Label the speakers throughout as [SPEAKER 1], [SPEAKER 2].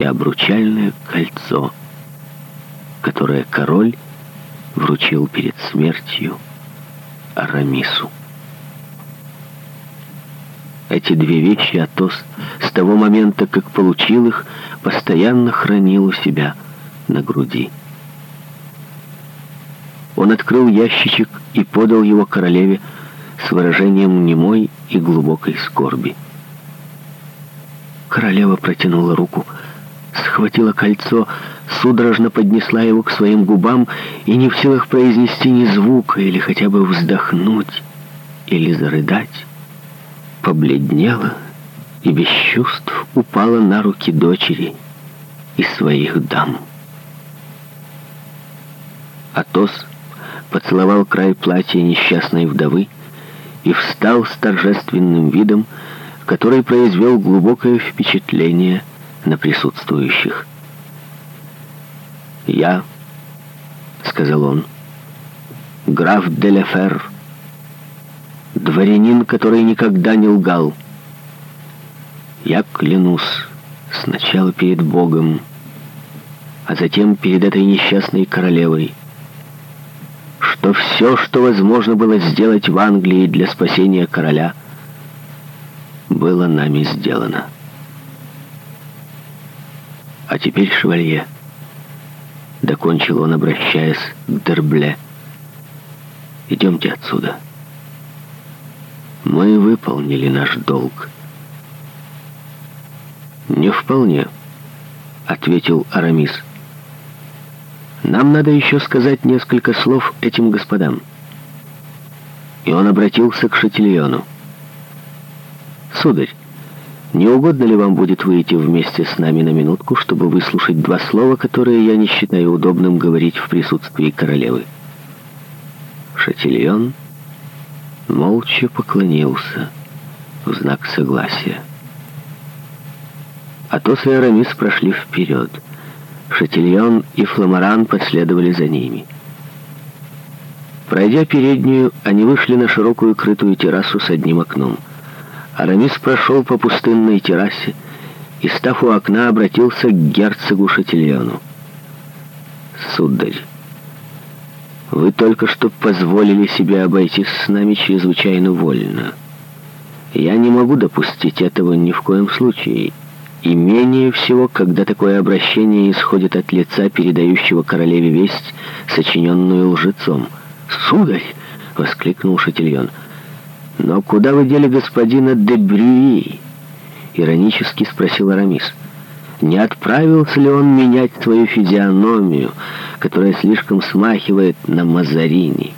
[SPEAKER 1] и обручальное кольцо, которое король вручил перед смертью Арамису. Эти две вещи Атос с того момента, как получил их, постоянно хранил у себя на груди. Он открыл ящичек и подал его королеве с выражением немой и глубокой скорби. Королева протянула руку, схватила кольцо, судорожно поднесла его к своим губам и не в силах произнести ни звука или хотя бы вздохнуть или зарыдать, побледнела и без чувств упала на руки дочери и своих дам. Атос поцеловал край платья несчастной вдовы и встал с торжественным видом, который произвел глубокое впечатление – на присутствующих. «Я», — сказал он, — «граф Деляфер, дворянин, который никогда не лгал. Я клянусь сначала перед Богом, а затем перед этой несчастной королевой, что все, что возможно было сделать в Англии для спасения короля, было нами сделано». А теперь, шевалье, докончил он, обращаясь к Дербле, идемте отсюда. Мы выполнили наш долг. Не вполне, ответил Арамис. Нам надо еще сказать несколько слов этим господам. И он обратился к Шатильону. Сударь, не угодно ли вам будет выйти вместе с нами на минутку, чтобы выслушать два слова, которые я не считаю удобным говорить в присутствии королевы?» Шатильон молча поклонился в знак согласия. Атос и Арамис прошли вперед. Шатильон и Фламоран последовали за ними. Пройдя переднюю, они вышли на широкую крытую террасу с одним окном — Арамис прошел по пустынной террасе и, став у окна, обратился к герцогу Шатильону. «Сударь, вы только что позволили себе обойтись с нами чрезвычайно вольно. Я не могу допустить этого ни в коем случае, и менее всего, когда такое обращение исходит от лица, передающего королеве весть, сочиненную лжецом. «Сударь!» — воскликнул Шатильон — «Но куда вы дели господина Дебрюи?» — иронически спросил Арамис. «Не отправился ли он менять свою физиономию, которая слишком смахивает на Мазарини?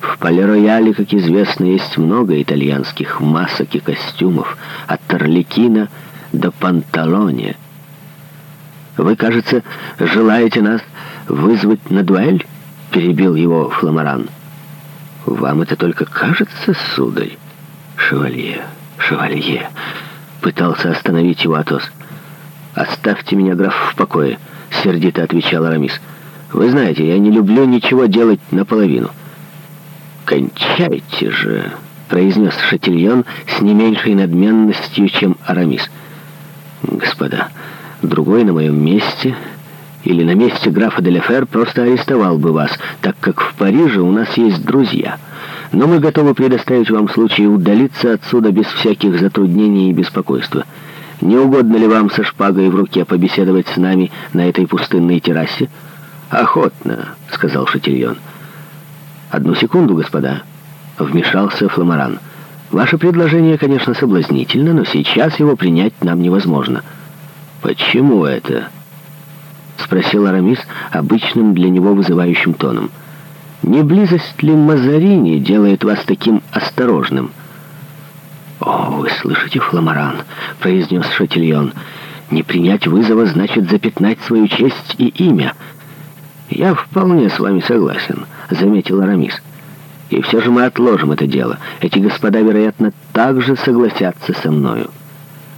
[SPEAKER 1] В Пале-Рояле, как известно, есть много итальянских масок и костюмов, от Торликина до Панталоне. Вы, кажется, желаете нас вызвать на дуэль?» — перебил его Фламоран. «Фламоран». «Вам это только кажется, сударь?» «Шевалье, шевалье!» — пытался остановить его Атос. «Оставьте меня, граф, в покое!» — сердито отвечал Арамис. «Вы знаете, я не люблю ничего делать наполовину». «Кончайте же!» — произнес Шатильон с не меньшей надменностью, чем Арамис. «Господа, другой на моем месте или на месте графа Деляфер просто арестовал бы вас, так как в Париже у нас есть друзья. Но мы готовы предоставить вам случай удалиться отсюда без всяких затруднений и беспокойства. Не угодно ли вам со шпагой в руке побеседовать с нами на этой пустынной террасе?» «Охотно», — сказал Шатильон. «Одну секунду, господа», — вмешался Фламоран. «Ваше предложение, конечно, соблазнительно, но сейчас его принять нам невозможно». «Почему это?» спросил Арамис обычным для него вызывающим тоном. «Не близость ли Мазарини делает вас таким осторожным?» «О, вы слышите, Фламоран?» — произнес Шатильон. «Не принять вызова значит запятнать свою честь и имя». «Я вполне с вами согласен», — заметил Арамис. «И все же мы отложим это дело. Эти господа, вероятно, также согласятся со мною».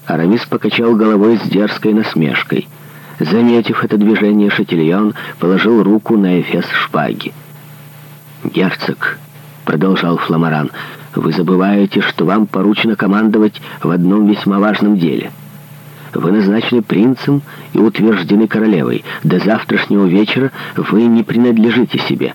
[SPEAKER 1] Арамис покачал головой с дерзкой насмешкой — Заметив это движение, Шатильон положил руку на эфес шпаги. «Герцог», — продолжал Фламоран, — «вы забываете, что вам поручено командовать в одном весьма важном деле. Вы назначены принцем и утверждены королевой. До завтрашнего вечера вы не принадлежите себе».